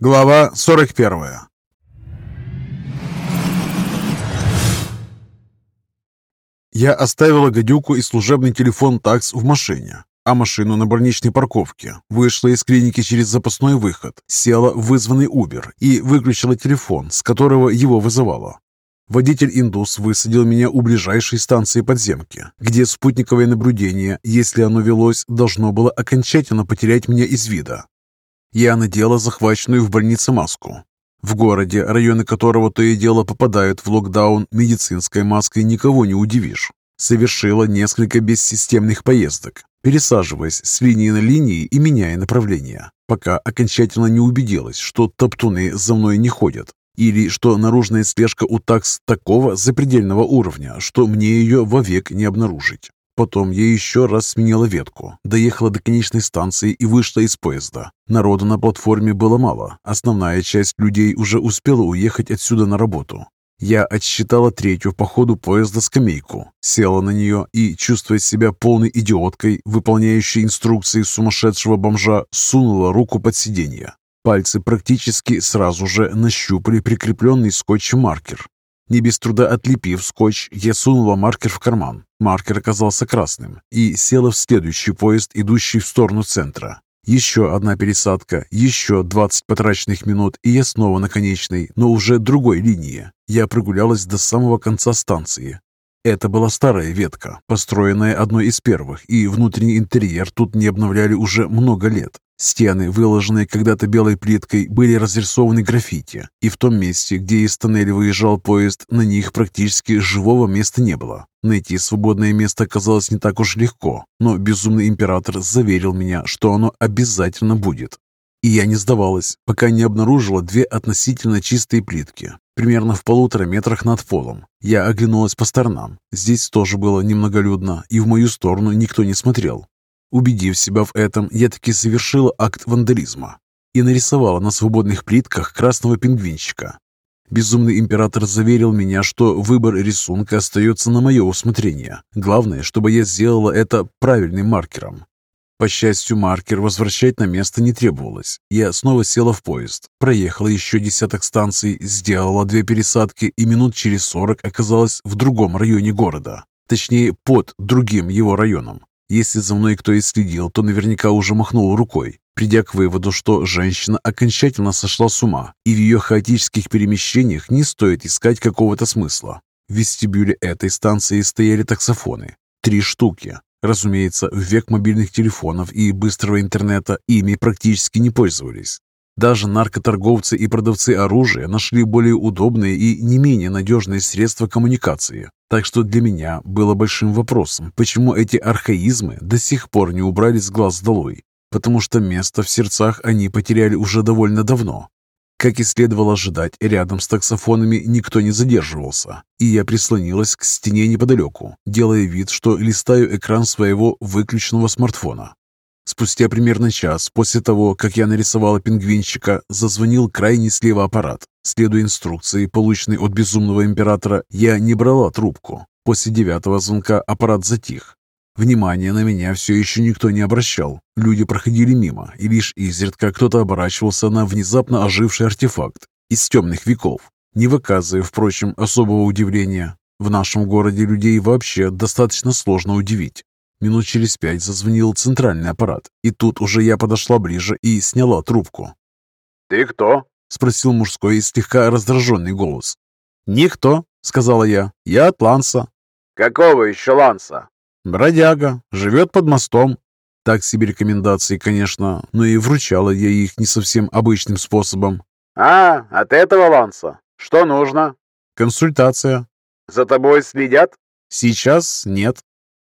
Глава 41 Я оставила гадюку и служебный телефон такс в машине, а машину на больничной парковке. Вышла из клиники через запасной выход, села в вызванный Uber и выключила телефон, с которого его вызывала. Водитель-индус высадил меня у ближайшей станции подземки, где спутниковое наблюдение, если оно велось, должно было окончательно потерять меня из вида. Я надела захваченную в больнице маску. В городе, районы которого то и дело попадают в локдаун, медицинской маской никого не удивишь. Совершила несколько бессистемных поездок, пересаживаясь с линии на линии и меняя направление, пока окончательно не убедилась, что топтуны за мной не ходят, или что наружная слежка у такс такого запредельного уровня, что мне ее вовек не обнаружить. Потом я еще раз сменила ветку, доехала до конечной станции и вышла из поезда. Народу на платформе было мало, основная часть людей уже успела уехать отсюда на работу. Я отсчитала третью по ходу поезда скамейку, села на нее и, чувствуя себя полной идиоткой, выполняющей инструкции сумасшедшего бомжа, сунула руку под сиденье. Пальцы практически сразу же нащупали прикрепленный скотчем маркер. Не без труда отлепив скотч, я сунула маркер в карман. Маркер оказался красным и села в следующий поезд, идущий в сторону центра. Еще одна пересадка, еще 20 потраченных минут, и я снова на конечной, но уже другой линии. Я прогулялась до самого конца станции. Это была старая ветка, построенная одной из первых, и внутренний интерьер тут не обновляли уже много лет. Стены, выложенные когда-то белой плиткой, были разрисованы граффити, и в том месте, где из тоннеля выезжал поезд, на них практически живого места не было. Найти свободное место оказалось не так уж легко, но безумный император заверил меня, что оно обязательно будет. И я не сдавалась, пока не обнаружила две относительно чистые плитки, примерно в полутора метрах над полом. Я оглянулась по сторонам. Здесь тоже было немноголюдно, и в мою сторону никто не смотрел. Убедив себя в этом, я таки совершила акт вандализма и нарисовала на свободных плитках красного пингвинчика. Безумный император заверил меня, что выбор рисунка остается на мое усмотрение. Главное, чтобы я сделала это правильным маркером. По счастью, маркер возвращать на место не требовалось. Я снова села в поезд, проехала еще десяток станций, сделала две пересадки и минут через сорок оказалась в другом районе города. Точнее, под другим его районом. Если за мной кто и следил, то наверняка уже махнул рукой, придя к выводу, что женщина окончательно сошла с ума, и в ее хаотических перемещениях не стоит искать какого-то смысла. В вестибюле этой станции стояли таксофоны. Три штуки. Разумеется, в век мобильных телефонов и быстрого интернета ими практически не пользовались. Даже наркоторговцы и продавцы оружия нашли более удобные и не менее надежные средства коммуникации. Так что для меня было большим вопросом, почему эти архаизмы до сих пор не убрали с глаз долой. Потому что место в сердцах они потеряли уже довольно давно. Как и следовало ожидать, рядом с таксофонами никто не задерживался, и я прислонилась к стене неподалеку, делая вид, что листаю экран своего выключенного смартфона. Спустя примерно час после того, как я нарисовала пингвинчика, зазвонил крайний слева аппарат. Следуя инструкции, полученной от безумного императора, я не брала трубку. После девятого звонка аппарат затих. Внимания на меня все еще никто не обращал. Люди проходили мимо, и лишь изредка кто-то оборачивался на внезапно оживший артефакт из темных веков, не выказывая, впрочем, особого удивления. В нашем городе людей вообще достаточно сложно удивить. Минут через пять зазвонил центральный аппарат, и тут уже я подошла ближе и сняла трубку. «Ты кто?» — спросил мужской и слегка раздраженный голос. «Никто», — сказала я. «Я от Ланса». «Какого еще Ланса?» «Бродяга. Живет под мостом». Так себе рекомендации, конечно, но и вручала я их не совсем обычным способом. «А, от этого Ланса? Что нужно?» «Консультация». «За тобой следят?» «Сейчас нет».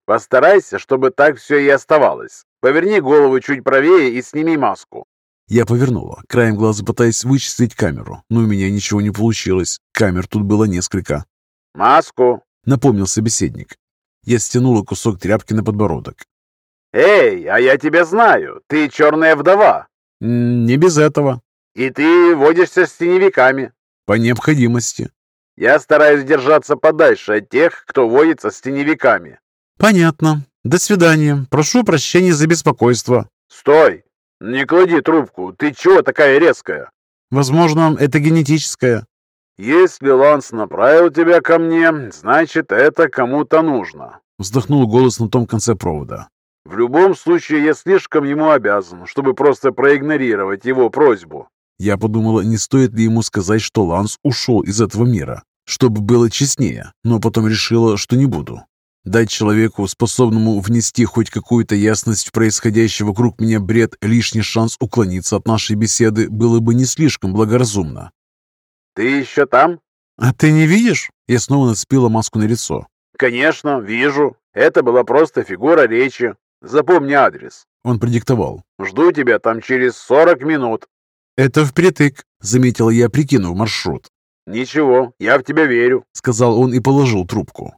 Постарайся, чтобы так все и оставалось. Поверни голову чуть правее и сними маску. Я повернула, краем глаза пытаясь вычислить камеру, но у меня ничего не получилось. Камер тут было несколько. «Маску!» — напомнил собеседник. Я стянула кусок тряпки на подбородок. «Эй, а я тебя знаю! Ты черная вдова!» «Не без этого». «И ты водишься с теневиками?» «По необходимости». «Я стараюсь держаться подальше от тех, кто водится с теневиками. «Понятно. До свидания. Прошу прощения за беспокойство». «Стой! Не клади трубку. Ты чего такая резкая?» Возможно, это генетическое. «Если Ланс направил тебя ко мне, значит, это кому-то нужно», Вздохнул голос на том конце провода. В любом случае, я слишком ему обязан, чтобы просто проигнорировать его просьбу. Я подумала, не стоит ли ему сказать, что Ланс ушел из этого мира, чтобы было честнее, но потом решила, что не буду. Дать человеку, способному внести хоть какую-то ясность в происходящий вокруг меня бред, лишний шанс уклониться от нашей беседы было бы не слишком благоразумно. «Ты еще там?» «А ты не видишь?» Я снова нацепила маску на лицо. «Конечно, вижу. Это была просто фигура речи. Запомни адрес». Он продиктовал. «Жду тебя там через 40 минут». «Это впритык», — заметил я, прикинув маршрут. «Ничего, я в тебя верю», — сказал он и положил трубку.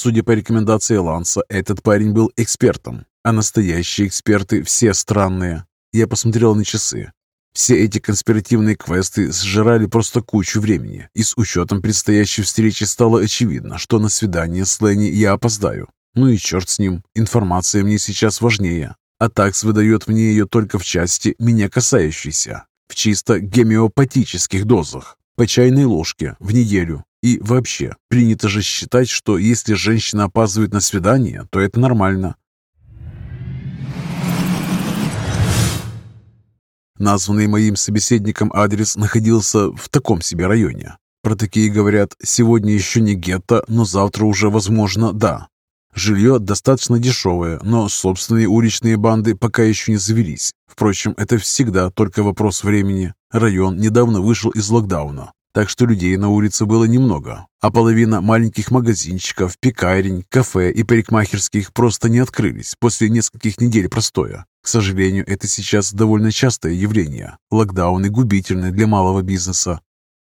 Судя по рекомендации Ланса, этот парень был экспертом, а настоящие эксперты все странные. Я посмотрел на часы. Все эти конспиративные квесты сжирали просто кучу времени, и с учетом предстоящей встречи стало очевидно, что на свидание с Ленни я опоздаю. Ну и черт с ним, информация мне сейчас важнее, а такс выдает мне ее только в части, меня касающейся, в чисто гомеопатических дозах, по чайной ложке в неделю. И вообще, принято же считать, что если женщина опаздывает на свидание, то это нормально. Названный моим собеседником адрес находился в таком себе районе. Про такие говорят, сегодня еще не гетто, но завтра уже, возможно, да. Жилье достаточно дешевое, но собственные уличные банды пока еще не завелись. Впрочем, это всегда только вопрос времени. Район недавно вышел из локдауна, так что людей на улице было немного, а половина маленьких магазинчиков, пекарень, кафе и парикмахерских просто не открылись после нескольких недель простоя. К сожалению, это сейчас довольно частое явление. Локдауны губительны для малого бизнеса.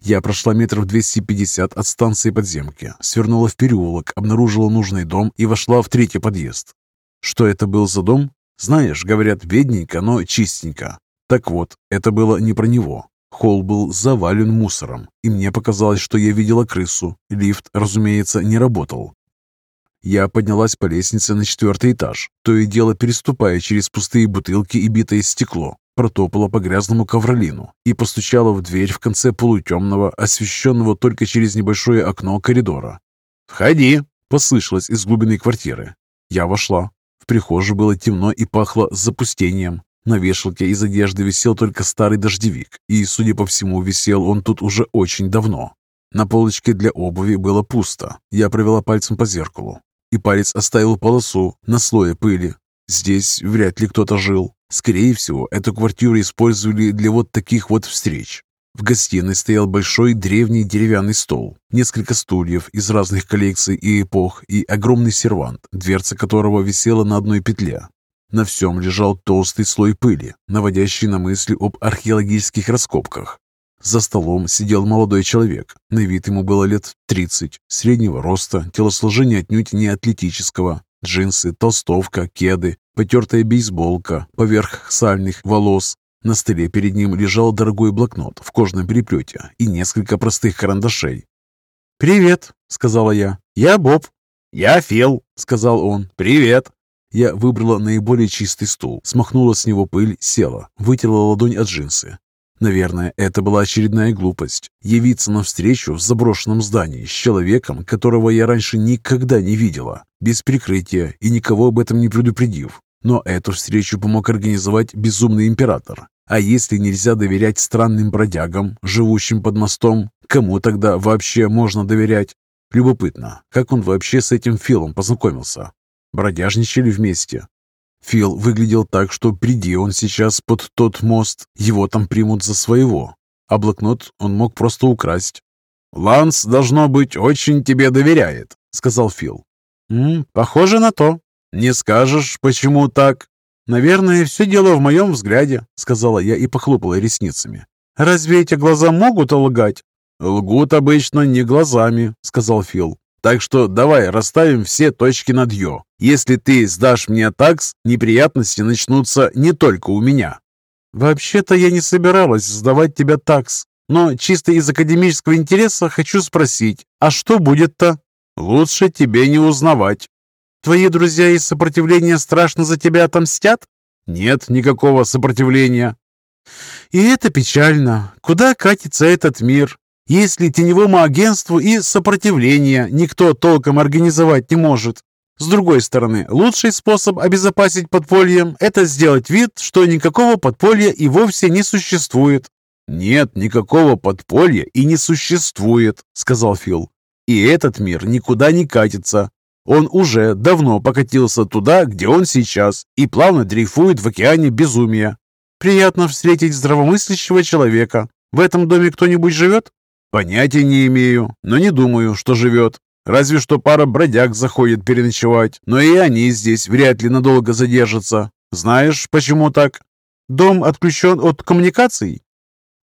Я прошла метров 250 от станции подземки, свернула в переулок, обнаружила нужный дом и вошла в третий подъезд. Что это был за дом? Знаешь, говорят, бедненько, но чистенько. Так вот, это было не про него. Холл был завален мусором, и мне показалось, что я видела крысу. Лифт, разумеется, не работал. Я поднялась по лестнице на четвертый этаж, то и дело переступая через пустые бутылки и битое стекло, протопала по грязному ковролину и постучала в дверь в конце полутемного, освещенного только через небольшое окно коридора. «Входи!» – послышалось из глубины квартиры. Я вошла. В прихожей было темно и пахло запустением. На вешалке из одежды висел только старый дождевик, и, судя по всему, висел он тут уже очень давно. На полочке для обуви было пусто. Я провела пальцем по зеркалу и палец оставил полосу на слое пыли. Здесь вряд ли кто-то жил. Скорее всего, эту квартиру использовали для вот таких вот встреч. В гостиной стоял большой древний деревянный стол, несколько стульев из разных коллекций и эпох и огромный сервант, дверца которого висела на одной петле. На всем лежал толстый слой пыли, наводящий на мысли об археологических раскопках. За столом сидел молодой человек. На вид ему было лет 30, среднего роста, телосложения отнюдь не атлетического. Джинсы, толстовка, кеды, потертая бейсболка, поверх сальных волос. На столе перед ним лежал дорогой блокнот в кожаном переплете и несколько простых карандашей. «Привет», — сказала я. «Я Боб». «Я Фил», — сказал он. «Привет». Я выбрала наиболее чистый стул, смахнула с него пыль, села, вытерла ладонь от джинсы. Наверное, это была очередная глупость. Явиться на встречу в заброшенном здании с человеком, которого я раньше никогда не видела, без прикрытия и никого об этом не предупредив. Но эту встречу помог организовать безумный император. А если нельзя доверять странным бродягам, живущим под мостом, кому тогда вообще можно доверять? Любопытно, как он вообще с этим Филом познакомился? Бродяжничали вместе, Фил выглядел так, что приди он сейчас под тот мост, его там примут за своего, а блокнот он мог просто украсть. «Ланс, должно быть, очень тебе доверяет», — сказал Фил. «М -м, «Похоже на то». «Не скажешь, почему так?» «Наверное, все дело в моем взгляде», — сказала я и похлопала ресницами. «Разве эти глаза могут лгать?» «Лгут обычно не глазами», — сказал Фил. Так что давай расставим все точки над «ё». Если ты сдашь мне такс, неприятности начнутся не только у меня». «Вообще-то я не собиралась сдавать тебя такс, но чисто из академического интереса хочу спросить, а что будет-то?» «Лучше тебе не узнавать». «Твои друзья из сопротивления страшно за тебя отомстят?» «Нет никакого сопротивления». И это печально. Куда катится этот мир? Если теневому агентству и сопротивления никто толком организовать не может. С другой стороны, лучший способ обезопасить подполье – это сделать вид, что никакого подполья и вовсе не существует. «Нет никакого подполья и не существует», – сказал Фил. «И этот мир никуда не катится. Он уже давно покатился туда, где он сейчас, и плавно дрейфует в океане безумия. Приятно встретить здравомыслящего человека. В этом доме кто-нибудь живет? Понятия не имею, но не думаю, что живет. Разве что пара бродяг заходит переночевать, но и они здесь вряд ли надолго задержатся. Знаешь, почему так? Дом отключен от коммуникаций?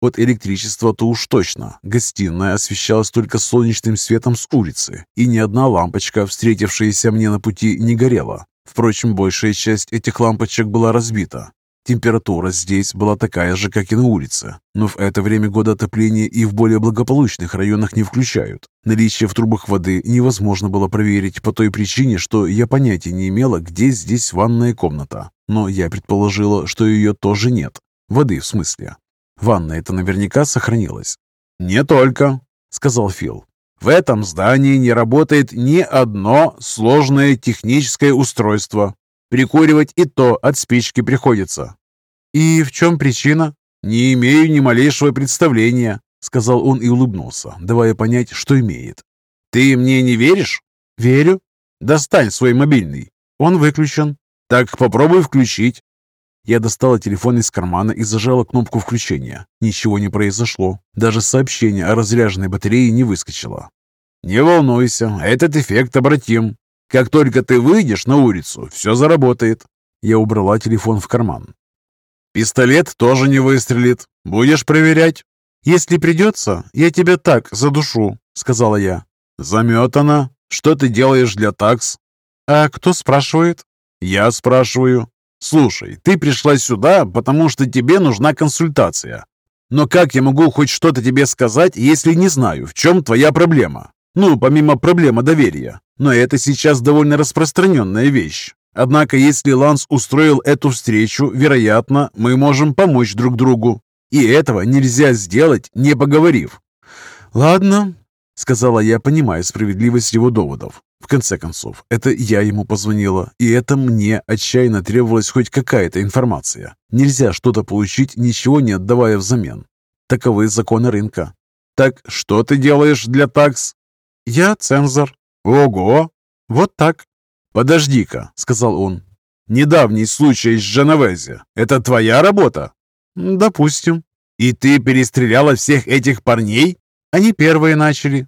От электричества-то уж точно. Гостиная освещалась только солнечным светом с улицы, и ни одна лампочка, встретившаяся мне на пути, не горела. Впрочем, большая часть этих лампочек была разбита. Температура здесь была такая же, как и на улице, но в это время года отопление и в более благополучных районах не включают. Наличие в трубах воды невозможно было проверить по той причине, что я понятия не имела, где здесь ванная комната. Но я предположила, что ее тоже нет. Воды, в смысле. Ванна это наверняка сохранилась. «Не только», — сказал Фил. «В этом здании не работает ни одно сложное техническое устройство. Прикуривать и то от спички приходится». «И в чем причина?» «Не имею ни малейшего представления», — сказал он и улыбнулся, давая понять, что имеет. «Ты мне не веришь?» «Верю». «Достань свой мобильный». «Он выключен». «Так попробуй включить». Я достала телефон из кармана и зажала кнопку включения. Ничего не произошло. Даже сообщение о разряженной батарее не выскочило. «Не волнуйся, этот эффект обратим. Как только ты выйдешь на улицу, все заработает». Я убрала телефон в карман. «Пистолет тоже не выстрелит. Будешь проверять?» «Если придется, я тебя так задушу», — сказала я. «Заметана. Что ты делаешь для такс?» «А кто спрашивает?» «Я спрашиваю. «Слушай, ты пришла сюда, потому что тебе нужна консультация. Но как я могу хоть что-то тебе сказать, если не знаю, в чем твоя проблема? Ну, помимо проблемы доверия. Но это сейчас довольно распространенная вещь. Однако, если Ланс устроил эту встречу, вероятно, мы можем помочь друг другу. И этого нельзя сделать, не поговорив». «Ладно», — сказала я, понимая справедливость его доводов. В конце концов, это я ему позвонила, и это мне отчаянно требовалась хоть какая-то информация. Нельзя что-то получить, ничего не отдавая взамен. Таковы законы рынка. Так что ты делаешь для такс? Я цензор. Ого! Вот так. Подожди-ка, сказал он. Недавний случай из Дженовезе. Это твоя работа? Допустим. И ты перестреляла всех этих парней? Они первые начали.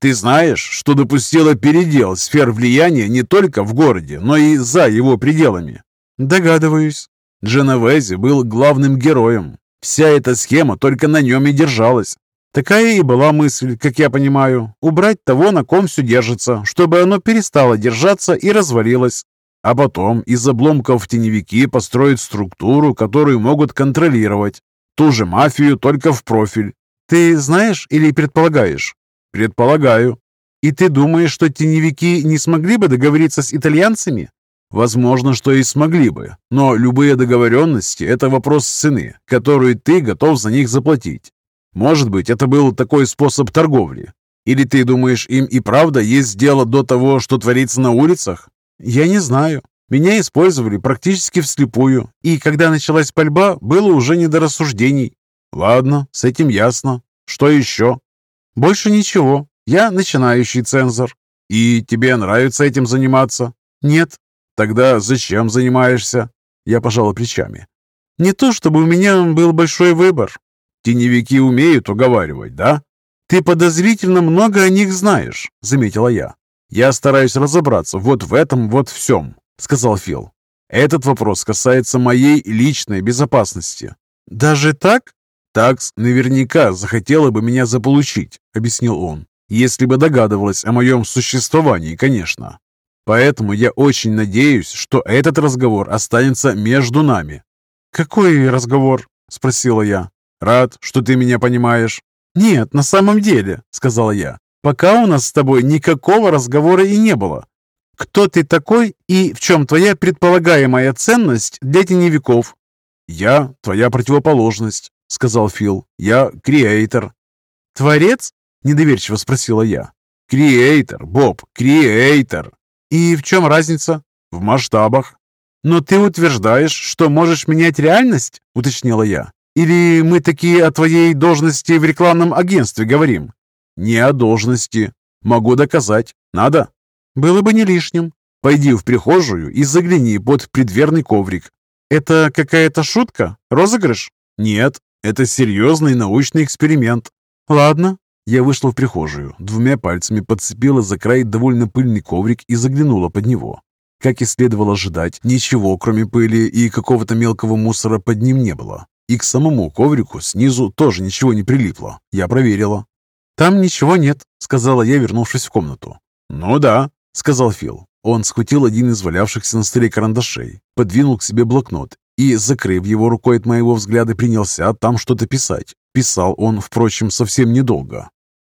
Ты знаешь, что допустила передел сфер влияния не только в городе, но и за его пределами? Догадываюсь. Дженовези был главным героем. Вся эта схема только на нем и держалась. Такая и была мысль, как я понимаю, убрать того, на ком все держится, чтобы оно перестало держаться и развалилось. А потом из обломков теневики построить структуру, которую могут контролировать. Ту же мафию, только в профиль. Ты знаешь или предполагаешь? «Предполагаю. И ты думаешь, что теневики не смогли бы договориться с итальянцами?» «Возможно, что и смогли бы, но любые договоренности – это вопрос цены, которую ты готов за них заплатить. Может быть, это был такой способ торговли? Или ты думаешь, им и правда есть дело до того, что творится на улицах?» «Я не знаю. Меня использовали практически вслепую, и когда началась пальба, было уже не до рассуждений». «Ладно, с этим ясно. Что еще?» «Больше ничего. Я начинающий цензор». «И тебе нравится этим заниматься?» «Нет». «Тогда зачем занимаешься?» Я пожала плечами. «Не то, чтобы у меня был большой выбор. Теневики умеют уговаривать, да?» «Ты подозрительно много о них знаешь», — заметила я. «Я стараюсь разобраться вот в этом вот всем», — сказал Фил. «Этот вопрос касается моей личной безопасности». «Даже так?» «Такс наверняка захотела бы меня заполучить», — объяснил он. «Если бы догадывалась о моем существовании, конечно. Поэтому я очень надеюсь, что этот разговор останется между нами». «Какой разговор?» — спросила я. «Рад, что ты меня понимаешь». «Нет, на самом деле», — сказала я. «Пока у нас с тобой никакого разговора и не было. Кто ты такой и в чем твоя предполагаемая ценность для теневиков?» «Я твоя противоположность», — сказал Фил. «Я креатор». «Творец?» — недоверчиво спросила я. «Креатор, Боб, креатор». «И в чем разница?» «В масштабах». «Но ты утверждаешь, что можешь менять реальность?» — уточнила я. «Или мы такие о твоей должности в рекламном агентстве говорим?» «Не о должности. Могу доказать. Надо?» «Было бы не лишним». «Пойди в прихожую и загляни под предверный коврик. «Это какая-то шутка? Розыгрыш?» «Нет, это серьезный научный эксперимент». «Ладно». Я вышла в прихожую, двумя пальцами подцепила за край довольно пыльный коврик и заглянула под него. Как и следовало ожидать, ничего, кроме пыли и какого-то мелкого мусора под ним не было. И к самому коврику снизу тоже ничего не прилипло. Я проверила. «Там ничего нет», — сказала я, вернувшись в комнату. «Ну да», — сказал Фил. Он схватил один из валявшихся на столе карандашей, подвинул к себе блокнот и, закрыв его рукой от моего взгляда, принялся там что-то писать. Писал он, впрочем, совсем недолго.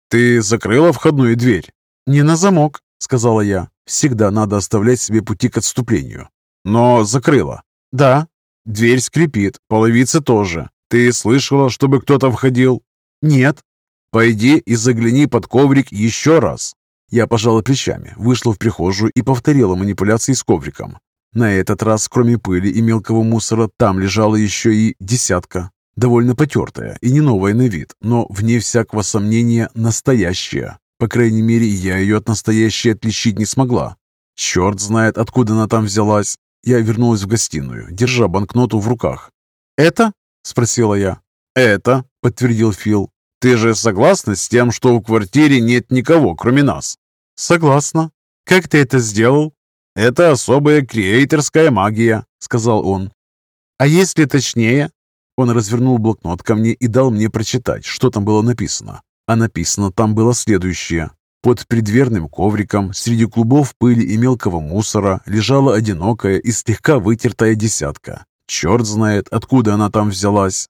«Ты закрыла входную дверь?» «Не на замок», — сказала я. «Всегда надо оставлять себе пути к отступлению». «Но закрыла?» «Да». «Дверь скрипит, половица тоже. Ты слышала, чтобы кто-то входил?» «Нет». «Пойди и загляни под коврик еще раз. Я пожала плечами, вышла в прихожую и повторила манипуляции с ковриком. На этот раз, кроме пыли и мелкого мусора, там лежала еще и десятка. Довольно потертая и не новая на вид, но, вне всякого сомнения, настоящая. По крайней мере, я ее от настоящей отличить не смогла. Черт знает, откуда она там взялась. Я вернулась в гостиную, держа банкноту в руках. «Это?» – спросила я. «Это», – подтвердил Фил. Ты же согласна с тем, что в квартире нет никого, кроме нас? Согласна. Как ты это сделал? Это особая креаторская магия, сказал он. А если точнее? Он развернул блокнот ко мне и дал мне прочитать, что там было написано. А написано там было следующее. Под предверным ковриком среди клубов пыли и мелкого мусора лежала одинокая и слегка вытертая десятка. Черт знает, откуда она там взялась.